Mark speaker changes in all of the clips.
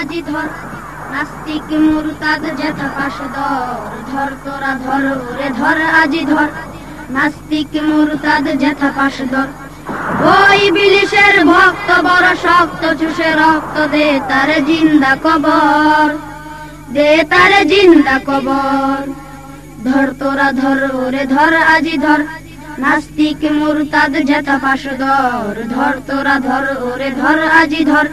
Speaker 1: আজি ধর নাস্তিক মুরতাদ পাশ ধর তোরা ধর ধর আজি ধর নাস্তিক মুরতাদ পাশ ওই বিলিশের ভক্ত, বড় শক্ত, চুষে রক্ত দে তারে জিন্দা কবর, দে তারে জিন্দা কবর। ধর তোরা ধর, ওরে ধর আজি ধর নাস্তিক মুরতাদ যেথা পাশ ধর ধর তোরা ধর, ওরে ধর আজি ধর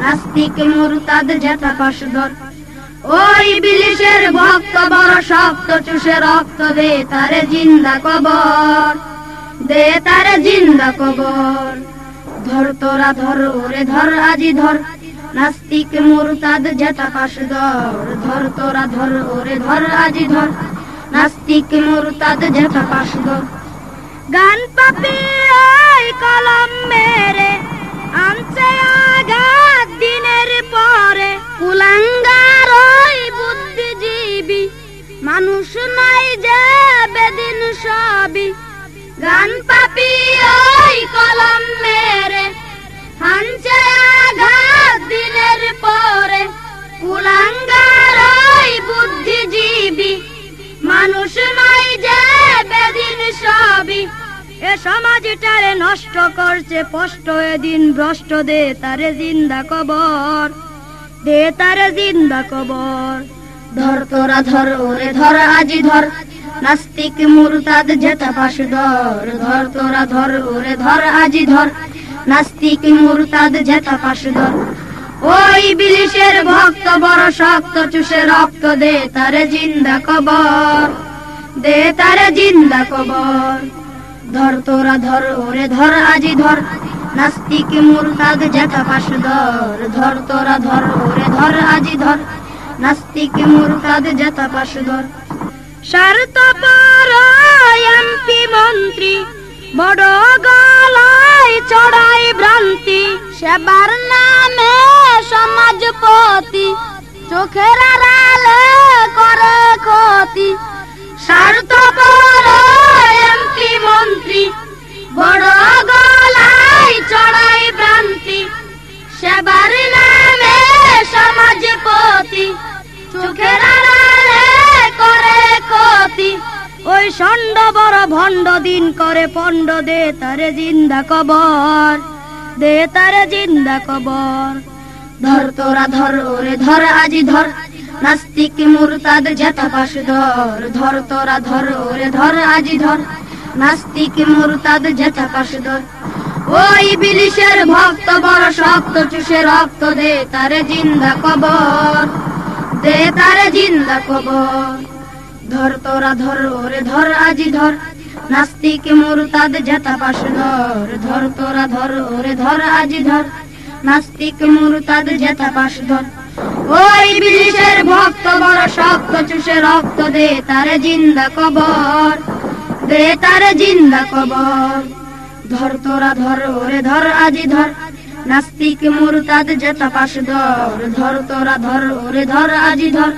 Speaker 1: নাস্তিক মুরতাদ যেথা পাশ ধর ওই বিলিশের ভক্ত বড় শক্ত, চুষে রক্ত দে তারে জিন্দা কবর, দে তারে জিন্দা কবর। ধর তোরা ধর, ওরে ধর, আজি ধর, নাস্তিক মুরতাদ যেটা পাশ ধর তোরা ধর, ওরে ধর, আজি ধর, নাস্তিক মুরতাদ যেটা পাশ ধর গান পাপি কলম মেরে আনছে সবই গান পাপি ওই কলম মেরে আঘাত দিনের পরে। কুলাঙ্গার ওই বুদ্ধিজীবী, মানুষ নাই যে বেদিন সবই। এ সমাজটারে নষ্ট করছে, স্পষ্ট এদিন ভ্রষ্ট দে তারে জিন্দা কবর, দে তারে জিন্দা কবর। ধর তোরা ধর, ওরে ধর, আজি ধর। নাস্তিক মুরতাদ যেটা পাশ ধর ধর তোরা ধর, ওরে ধর, আজি ধর। নাস্তিক মুরতাদ যেটা পাশ ধর। ওই বিলিশের ভক্ত বড় শক্ত, চুষে রক্ত দে তারে জিন্দা কবর, দে তারে জিন্দা কবর। ধর তোরা ধর, ওরে ধর, আজি ধর। নাস্তিক মুরতাদ যেথা পাশ ধর ধর তোরা ধর, ওরে ধর, আজি ধর। নাস্তিক মুরতাদ যেথা পাশ ধর। স্বার্থ এমপি মন্ত্রী বড় গলায় চড়াই ভ্রান্তি, সেবার নামে সমাজপতি, চোখের আড়ালে করে ক্ষতি। স্বার্থ এমপি মন্ত্রী বড় গলায় চড়াই ভ্রান্তি, সেবার নামে সমাজপতি, চোখের ষণ্ড বড় ভণ্ড দিন করে পণ্ড দে তারে জিন্দা কবর, দে তারে জিন্দা কবর। ধর তোরা ধর, ওরে ধর, আজি ধর, নাস্তিক মুরতাদ যেথা পাশ ধর ধর তোরা ধর, ওরে ধর, আজি ধর, নাস্তিক মুরতাদ যেথা পাশ ধর ওই বিলিশের ভক্ত, বড় শক্ত, চুষে রক্ত দে তারে জিন্দা কবর, দে তারে জিন্দা কবর। ধর তোরা ধর, ওরে ধর, আজি ধর। নাস্তিক মুরতাদ যেথা পাশ ধর। ধর তোরা ধর, ওরে ধর, আজি ধর। নাস্তিক মুরতাদ যেথা পাশ ধর। ওই বিলিশের ভক্ত বড় শক্ত, চুষে রক্ত দে তারে জিন্দা কবর। দে তারে জিন্দা কবর। ধর তোরা ধর, ওরে ধর, আজি ধর। নাস্তিক মুরতাদ যেথা পাশ ধর। ধর তোরা ধর, ওরে ধর, আজি ধর।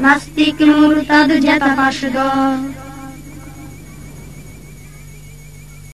Speaker 1: নাস্তিক মুরতাদ যেথা পাশ ধর